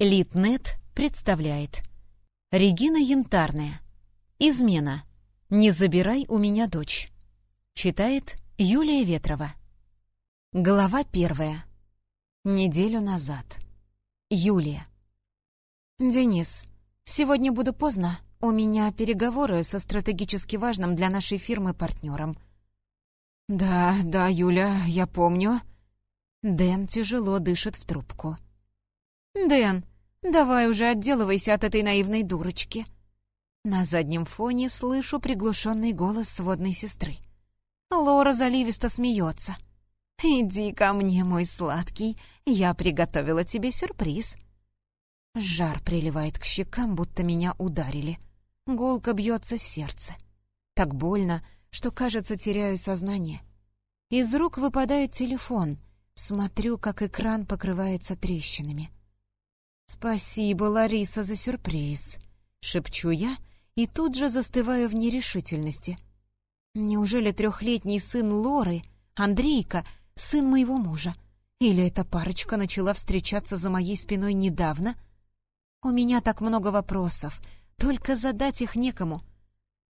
Литнет представляет Регина Янтарная Измена «Не забирай у меня дочь» Читает Юлия Ветрова Глава первая Неделю назад Юлия «Денис, сегодня буду поздно. У меня переговоры со стратегически важным для нашей фирмы партнером». «Да, да, Юля, я помню». Дэн тяжело дышит в трубку. «Дэн, давай уже отделывайся от этой наивной дурочки». На заднем фоне слышу приглушенный голос сводной сестры. Лора заливисто смеется. «Иди ко мне, мой сладкий, я приготовила тебе сюрприз». Жар приливает к щекам, будто меня ударили. Голка бьется сердце. Так больно, что, кажется, теряю сознание. Из рук выпадает телефон. Смотрю, как экран покрывается трещинами. «Спасибо, Лариса, за сюрприз», — шепчу я и тут же застываю в нерешительности. Неужели трехлетний сын Лоры, Андрейка, сын моего мужа? Или эта парочка начала встречаться за моей спиной недавно? У меня так много вопросов, только задать их некому.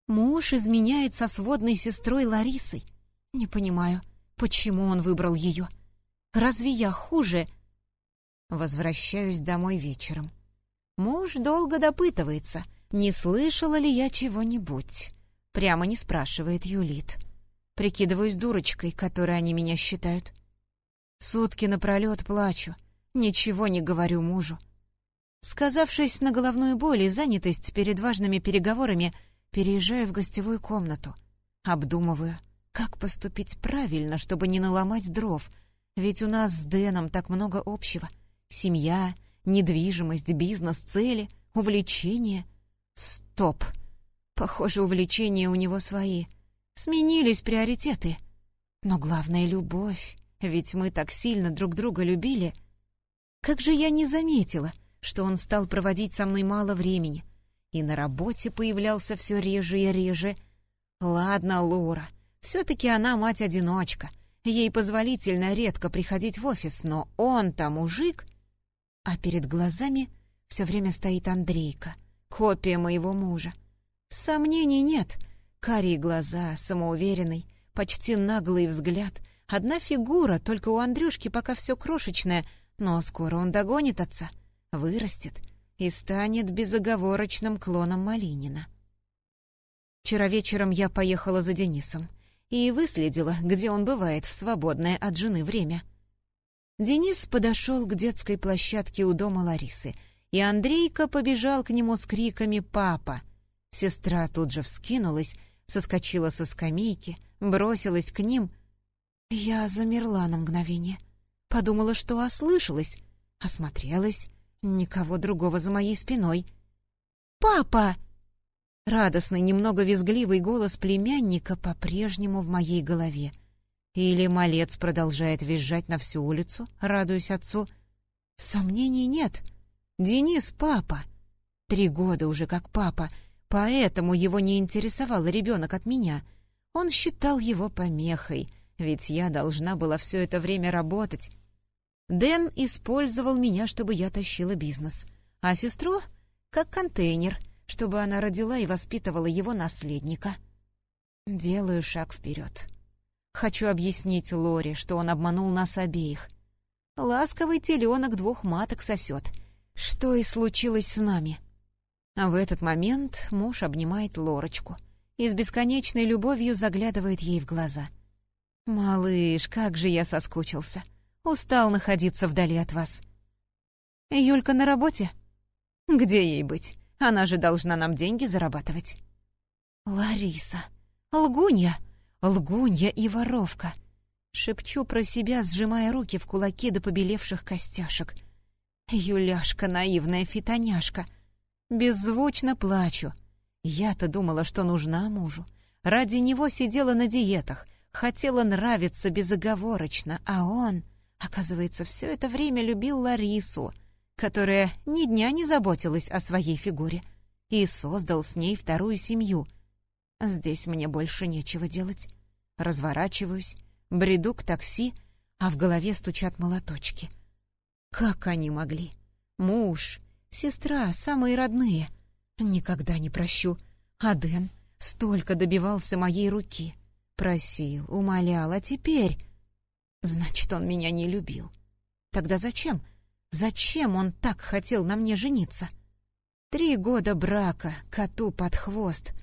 Муж изменяет со сводной сестрой Ларисой. Не понимаю, почему он выбрал ее. Разве я хуже, Возвращаюсь домой вечером. Муж долго допытывается, не слышала ли я чего-нибудь. Прямо не спрашивает Юлит. Прикидываюсь дурочкой, которой они меня считают. Сутки напролет плачу, ничего не говорю мужу. Сказавшись на головную боль и занятость перед важными переговорами, переезжаю в гостевую комнату. Обдумываю, как поступить правильно, чтобы не наломать дров, ведь у нас с Дэном так много общего — Семья, недвижимость, бизнес, цели, увлечения. Стоп! Похоже, увлечения у него свои. Сменились приоритеты. Но главное — любовь, ведь мы так сильно друг друга любили. Как же я не заметила, что он стал проводить со мной мало времени, и на работе появлялся все реже и реже. Ладно, Лора, все-таки она мать-одиночка, ей позволительно редко приходить в офис, но он-то мужик — а перед глазами все время стоит Андрейка, копия моего мужа. Сомнений нет. Карие глаза, самоуверенный, почти наглый взгляд. Одна фигура, только у Андрюшки пока все крошечное, но скоро он догонит отца, вырастет и станет безоговорочным клоном Малинина. Вчера вечером я поехала за Денисом и выследила, где он бывает в свободное от жены время — Денис подошел к детской площадке у дома Ларисы, и Андрейка побежал к нему с криками «Папа!». Сестра тут же вскинулась, соскочила со скамейки, бросилась к ним. Я замерла на мгновение. Подумала, что ослышалась. Осмотрелась. Никого другого за моей спиной. «Папа!» Радостный, немного визгливый голос племянника по-прежнему в моей голове — или малец продолжает визжать на всю улицу, радуясь отцу? Сомнений нет. Денис — папа. Три года уже как папа, поэтому его не интересовал ребенок от меня. Он считал его помехой, ведь я должна была все это время работать. Дэн использовал меня, чтобы я тащила бизнес, а сестру — как контейнер, чтобы она родила и воспитывала его наследника. Делаю шаг вперед. Хочу объяснить Лоре, что он обманул нас обеих. Ласковый теленок двух маток сосет. Что и случилось с нами. А в этот момент муж обнимает Лорочку и с бесконечной любовью заглядывает ей в глаза. «Малыш, как же я соскучился. Устал находиться вдали от вас». «Юлька на работе?» «Где ей быть? Она же должна нам деньги зарабатывать». «Лариса, лгунья!» Лгунья и воровка. Шепчу про себя, сжимая руки в кулаки до побелевших костяшек. Юляшка, наивная фитоняшка. Беззвучно плачу. Я-то думала, что нужна мужу. Ради него сидела на диетах, хотела нравиться безоговорочно, а он, оказывается, все это время любил Ларису, которая ни дня не заботилась о своей фигуре, и создал с ней вторую семью — Здесь мне больше нечего делать. Разворачиваюсь, бреду к такси, а в голове стучат молоточки. Как они могли? Муж, сестра, самые родные. Никогда не прощу. А Дэн столько добивался моей руки. Просил, умолял, а теперь... Значит, он меня не любил. Тогда зачем? Зачем он так хотел на мне жениться? Три года брака, коту под хвост.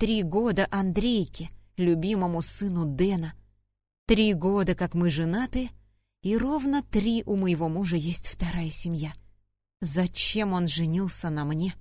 Три года Андрейке, любимому сыну Дэна. Три года, как мы женаты, и ровно три у моего мужа есть вторая семья. Зачем он женился на мне?»